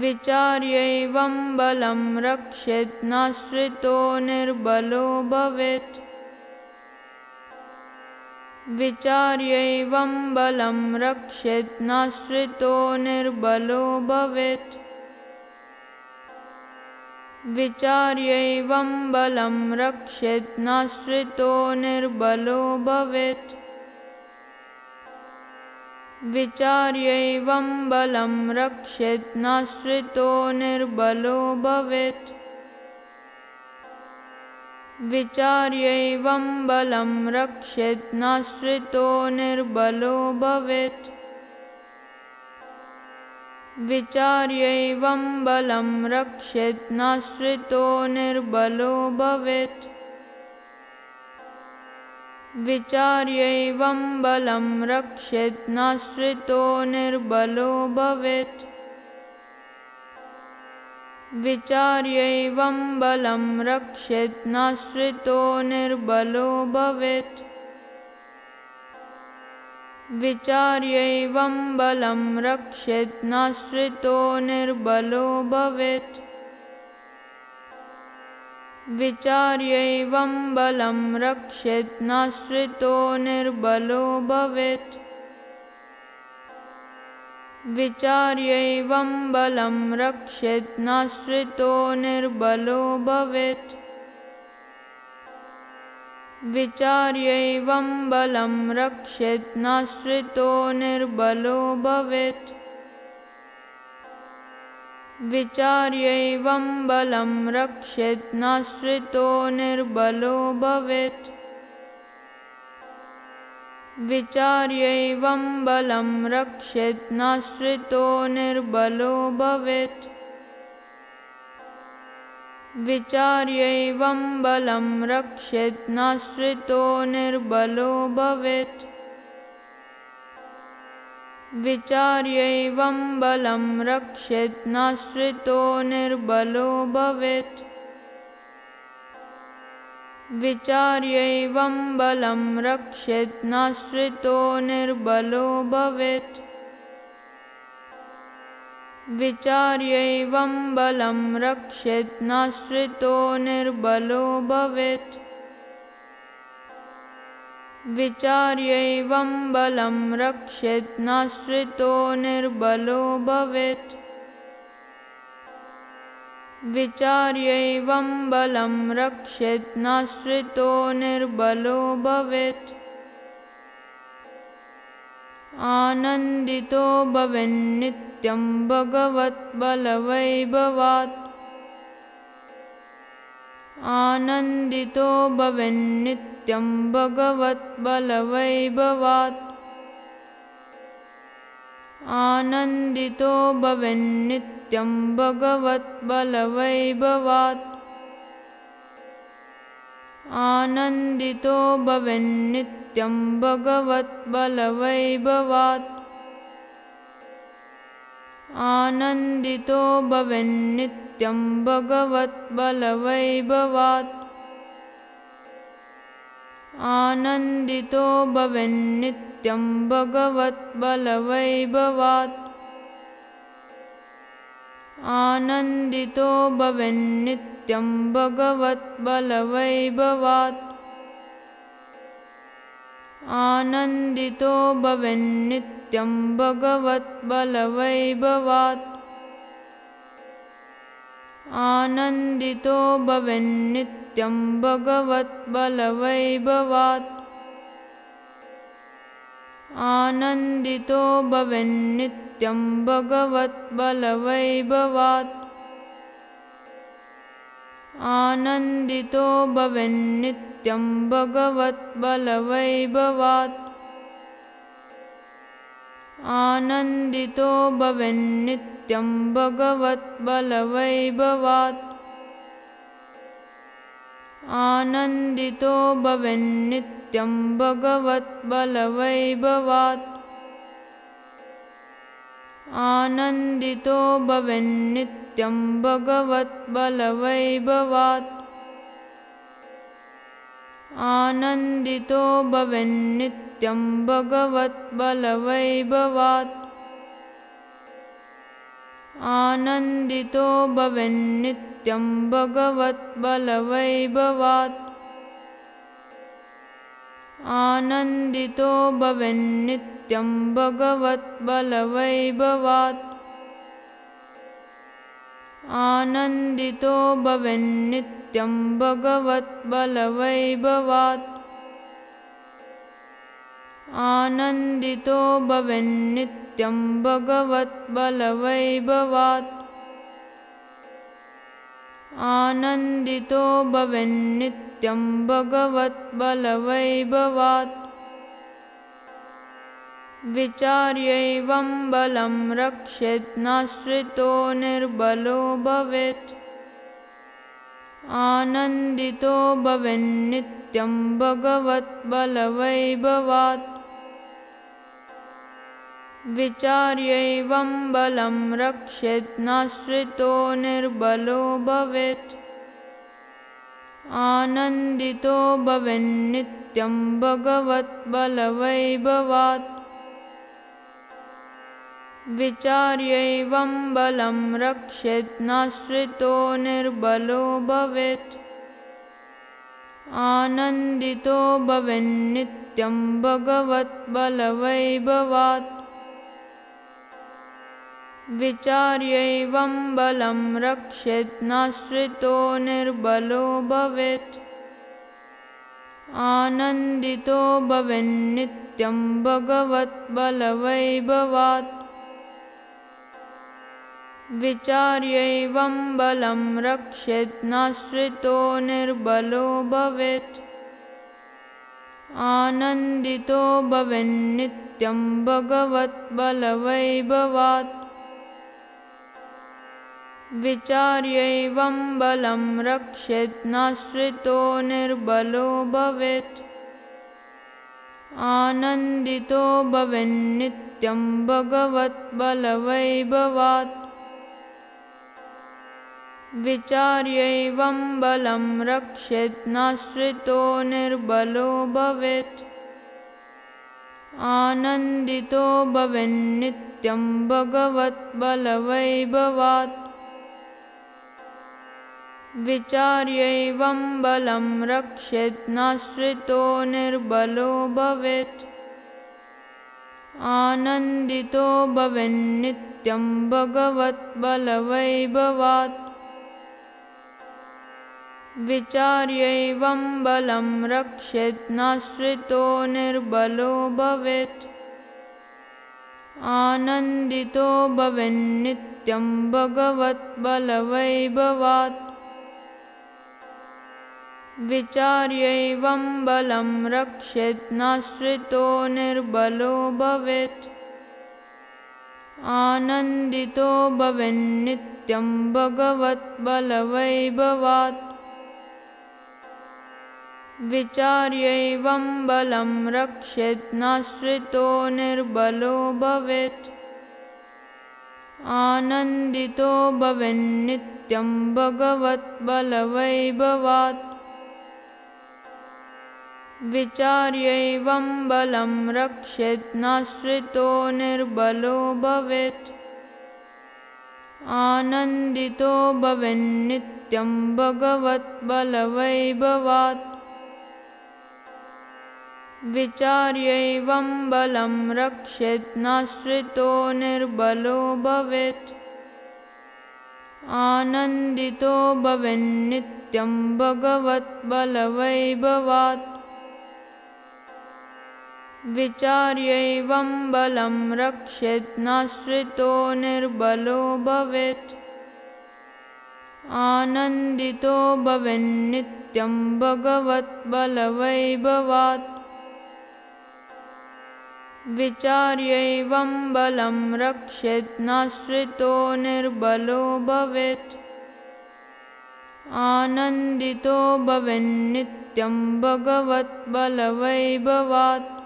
विचार्यैवं बलं रक्षेत् नाश्रितो निर्बलो भवेत्। विचार्यैवं बलं रक्षेत् नाश्रितो निर्बलो भवेत्। विचार्यैवं बलं रक्षेत् नाश्रितो निर्बलो भवेत् विचार्यैवं बलं रक्षेत् नाश्रितो निर्बलो भवेत्। विचार्यैवं बलं रक्षेत् नाश्रितो निर्बलो भवेत्। विचार्यैवं बलं रक्षेत् नाश्रितो निर्बलो भवेत् विचार्यैवं बलं रक्षेत् नाश्रितो निर्बलो भवेत्। विचार्यैवं बलं रक्षेत् नाश्रितो निर्बलो भवेत्। विचार्यैवं बलं रक्षेत् नाश्रितो निर्बलो भवेत् विचार्यैवं बलं रक्षेत् नाश्रितो निर्बलो भवेत्। विचार्यैवं बलं रक्षेत् नाश्रितो निर्बलो भवेत्। विचार्यैवं बलं रक्षेत् नाश्रितो निर्बलो भवेत् विचार्यैवं बलं रक्षेत् नाश्रितो निर्बलो भवेत्। विचार्यैवं बलं रक्षेत् नाश्रितो निर्बलो भवेत्। विचार्यैवं बलं रक्षेत् नाश्रितो निर्बलो भवेत् विचार्यैवं बलं रक्षेत् नाश्रितो निर्बलो भवेत्। विचार्यैवं बलं रक्षेत् नाश्रितो निर्बलो भवेत्। विचार्यैवं बलं रक्षेत् नाश्रितो निर्बलो भवेत् विचार्यैवं बलं रक्षेत् नाश्रितो निर्बलो भवेत्। विचार्यैवं बलं रक्षेत् नाश्रितो निर्बलो भवेत्। आनन्दितो भवेन्नित्यं भगवद्बलवैभवात् आनन्दितो भवेन्नित्यं भगवद्बलवैभवात्। आनन्दितो भवेन्नित्यं भगवद्बलवैभवात्। आनन्दितो भवेन्नित्यं भगवद्बलवैभवात्। आनन्दितो भवेन्नित्यं नित्यं भगवत्बलवैभवात् आनन्दितो भवेन्नित्यं भगवत्बलवैभवात् आनन्दितो भवेन्नित्यं भगवत्बलवैभवात् आनन्दितो भवेन्नित्यं भगवत्बलवैभवात् आनन्दितो भवेन्नित्यं भगवद्बलवैभवात्। आनन्दितो भवेन्नित्यं भगवद्बलवैभवात्। आनन्दितो भवेन्नित्यं भगवद्बलवैभवात्। आनन्दितो भवेन्नित्यं सत्यं भगवत्बलवैभवात् आनन्दितो भवेन्नित्यं भगवत्बलवैभवात् आनन्दितो भवेन्नित्यं भगवत्बलवैभवात् आनन्दितो भवेन्नित्यं भगवत्बलवैभवात् आनन्दितो भवेन्नित्यं भगवद्बलवैभवात्। आनन्दितो भवेन्नित्यं भगवद्बलवैभवात्। आनन्दितो भवेन्नित्यं भगवद्बलवैभवात् आनन्दितो भवेन्नित्यं भगवद्बलवैभवात्। आनन्दितो भवेन्नित्यं भगवद्बलवैभवात्। विचार्यैवं बलं रक्षेत् नाश्रितो निर्बलो भवेत्। आनन्दितो भवेन्नित्यं भगवद्बलवैभवात् विचार्यैवं बलं रक्षेत् नाश्रितो निर्बलो भवेत्। आनन्दितो भवेन्नित्यं भगवद्बलवैभवात्। विचार्यैवं बलं रक्षेत् नाश्रितो निर्बलो भवेत्। आनन्दितो भवेन्नित्यं भगवद्बलवैभवात् विचार्यैवं बलं रक्षेत् नाश्रितो निर्बलो भवेत्। आनन्दितो भवेन्नित्यं भगवद्बलवैभवात् विचार्यैवं बलं रक्षेत् नाश्रितो निर्बलो भवेत्। आनन्दितो भवेन्नित्यं भगवद्बलवैभवात् विचार्यैवं बलं रक्षेत् नाश्रितो निर्बलो भवेत्। आनन्दितो भवेन्नित्यं भगवद्बलवैभवात् विचार्यैवं बलं रक्षेत् नाश्रितो निर्बलो भवेत्। आनन्दितो भवेन्नित्यं भगवद्बलवैभवात् विचार्यैवं बलं रक्षेत् नाश्रितो निर्बलो भवेत्। आनन्दितो भवेन्नित्यं भगवद्बलवैभवात् विचार्यैवं बलं रक्षेत् नाश्रितो निर्बलो भवेत्। आनन्दितो भवेन्नित्यं भगवद्बलवैभवात् विचार्यैवं बलं रक्षेत् नाश्रितो निर्बलो भवेत्। आनन्दितो भवेन्नित्यं भगवद्बलवैभवात् विचार्यैवं बलं रक्षेत् नाश्रितो निर्बलो भवेत्। आनन्दितो भवेन्नित्यं भगवद्बलवैभवात् विचार्यैवं बलं रक्षेत् नाश्रितो निर्बलो भवेत्। आनन्दितो भवेन्नित्यं भगवद्बलवैभवात् विचार्यैवं बलं रक्षेत् नाश्रितो निर्बलो भवेत्। आनन्दितो भवेन्नित्यं भगवद्बलवैभवात् विचार्यैवं बलं रक्षेत् नाश्रितो निर्बलो भवेत्। आनन्दितो भवेन्नित्यं भगवद्बलवैभवात् विचार्यैवं बलं रक्षेत् नाश्रितो निर्बलो भवेत्। आनन्दितो भवेन्नित्यं भगवद्बलवैभवात्